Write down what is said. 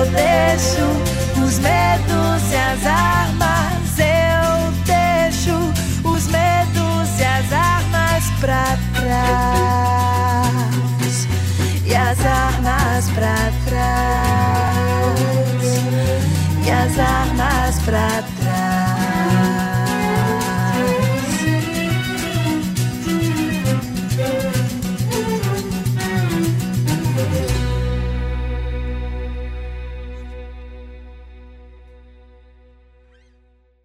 eu deixo os medos e as armas, eu deixo os medos e as armas pra trás. E as armas pra trás. E as armas pra trás.